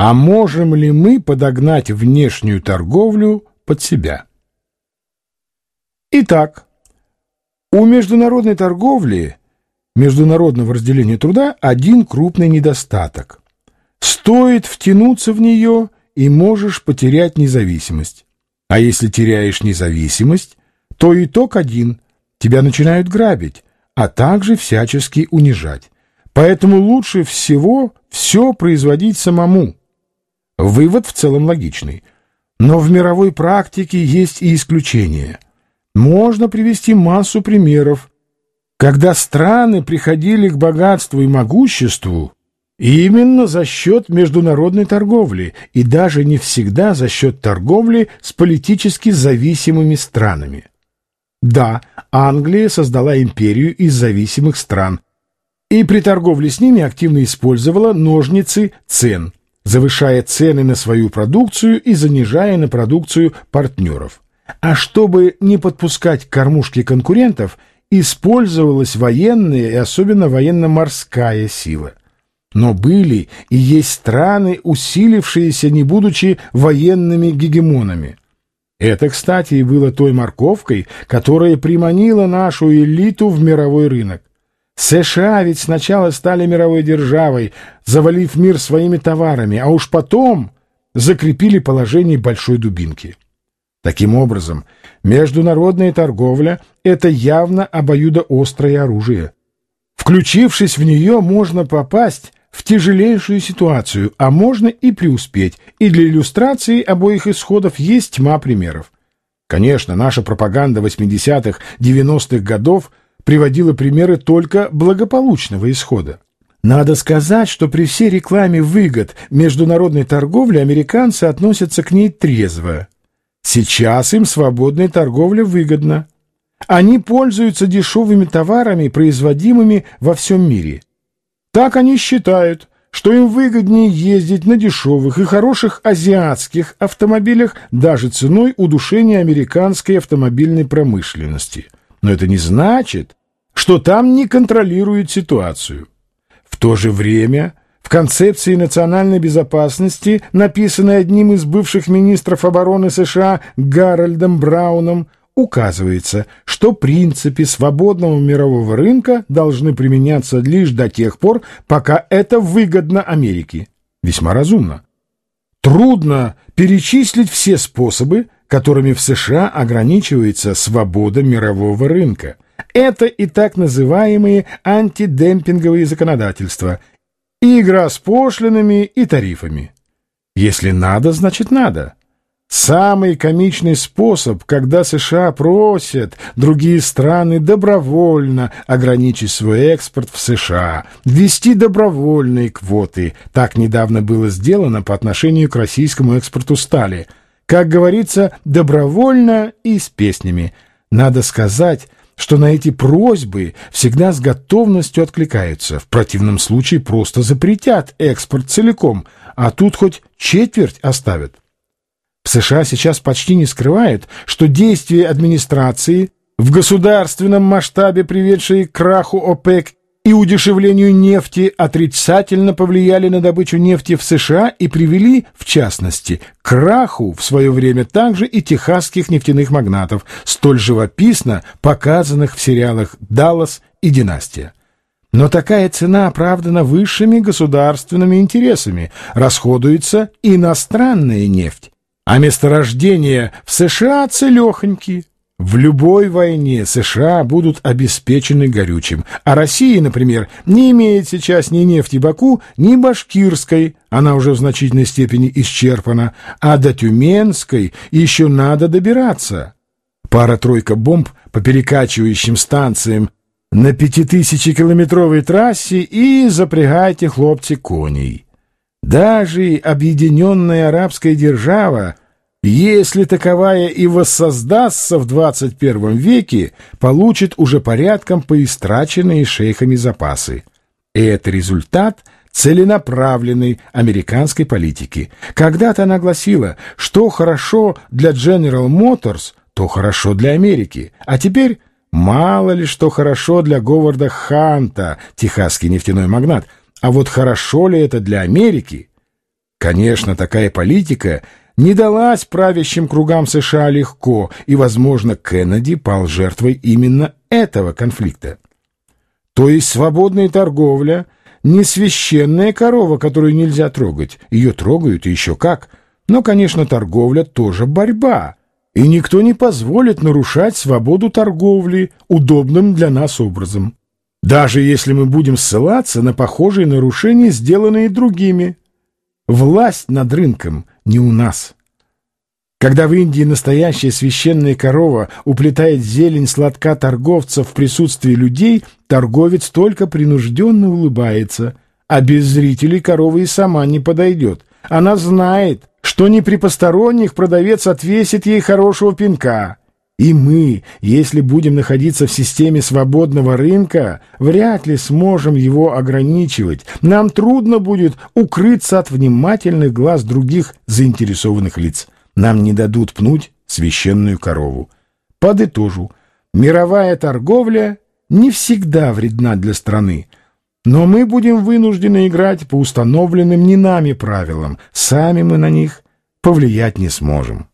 А можем ли мы подогнать внешнюю торговлю под себя? Итак, у международной торговли, международного разделения труда, один крупный недостаток. Стоит втянуться в нее, и можешь потерять независимость. А если теряешь независимость, то итог один – тебя начинают грабить, а также всячески унижать. Поэтому лучше всего все производить самому. Вывод в целом логичный. Но в мировой практике есть и исключения – можно привести массу примеров, когда страны приходили к богатству и могуществу именно за счет международной торговли и даже не всегда за счет торговли с политически зависимыми странами. Да, Англия создала империю из зависимых стран и при торговле с ними активно использовала ножницы цен, завышая цены на свою продукцию и занижая на продукцию партнеров. А чтобы не подпускать к кормушке конкурентов, использовалась военная и особенно военно-морская сила. Но были и есть страны, усилившиеся, не будучи военными гегемонами. Это, кстати, и было той морковкой, которая приманила нашу элиту в мировой рынок. США ведь сначала стали мировой державой, завалив мир своими товарами, а уж потом закрепили положение большой дубинки. Таким образом, международная торговля – это явно обоюдоострое оружие. Включившись в нее, можно попасть в тяжелейшую ситуацию, а можно и преуспеть, и для иллюстрации обоих исходов есть тьма примеров. Конечно, наша пропаганда 80-х, 90-х годов приводила примеры только благополучного исхода. Надо сказать, что при всей рекламе выгод международной торговли американцы относятся к ней трезво. Сейчас им свободная торговля выгодна. Они пользуются дешевыми товарами, производимыми во всем мире. Так они считают, что им выгоднее ездить на дешевых и хороших азиатских автомобилях даже ценой удушения американской автомобильной промышленности. Но это не значит, что там не контролируют ситуацию. В то же время в концепции национальной безопасности, написанной одним из бывших министров обороны США Гарольдом Брауном, указывается, что принципы свободного мирового рынка должны применяться лишь до тех пор, пока это выгодно Америке. Весьма разумно. Трудно перечислить все способы, которыми в США ограничивается свобода мирового рынка. Это и так называемые антидемпинговые законодательства – и игра с пошлинами и тарифами. Если надо, значит надо. Самый комичный способ, когда США просят другие страны добровольно ограничить свой экспорт в США, ввести добровольные квоты. Так недавно было сделано по отношению к российскому экспорту стали. Как говорится, добровольно и с песнями. Надо сказать, что на эти просьбы всегда с готовностью откликаются. В противном случае просто запретят экспорт целиком, а тут хоть четверть оставят. В США сейчас почти не скрывают, что действия администрации в государственном масштабе, приведшие к краху ОПЕК и удешевлению нефти отрицательно повлияли на добычу нефти в США и привели, в частности, к краху в свое время также и техасских нефтяных магнатов, столь живописно показанных в сериалах «Даллас» и «Династия». Но такая цена оправдана высшими государственными интересами, расходуется иностранная нефть, а месторождения в США целехонькие. В любой войне США будут обеспечены горючим, а Россия, например, не имеет сейчас ни нефти Баку, ни башкирской, она уже в значительной степени исчерпана, а до Тюменской еще надо добираться. Пара-тройка бомб по перекачивающим станциям на пятитысячекилометровой трассе и запрягайте, хлопцы, коней. Даже объединенная арабская держава — если таковая и воссоздастся в 21 веке, получит уже порядком поистраченные шейхами запасы. И это результат целенаправленной американской политики. Когда-то она гласила, что хорошо для General Motors, то хорошо для Америки. А теперь мало ли что хорошо для Говарда Ханта, техасский нефтяной магнат. А вот хорошо ли это для Америки? Конечно, такая политика не далась правящим кругам США легко, и, возможно, Кеннеди пал жертвой именно этого конфликта. То есть свободная торговля — не священная корова, которую нельзя трогать. Ее трогают и еще как. Но, конечно, торговля тоже борьба. И никто не позволит нарушать свободу торговли удобным для нас образом. Даже если мы будем ссылаться на похожие нарушения, сделанные другими. Власть над рынком не у нас. Когда в Индии настоящая священная корова уплетает зелень сладка торговца в присутствии людей, торговец только принужденно улыбается, а без зрителей корова и сама не подойдет. Она знает, что не при посторонних продавец отвесит ей хорошего пинка. И мы, если будем находиться в системе свободного рынка, вряд ли сможем его ограничивать. Нам трудно будет укрыться от внимательных глаз других заинтересованных лиц. Нам не дадут пнуть священную корову. Подытожу. Мировая торговля не всегда вредна для страны, но мы будем вынуждены играть по установленным не нами правилам. Сами мы на них повлиять не сможем.